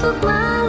untuk mati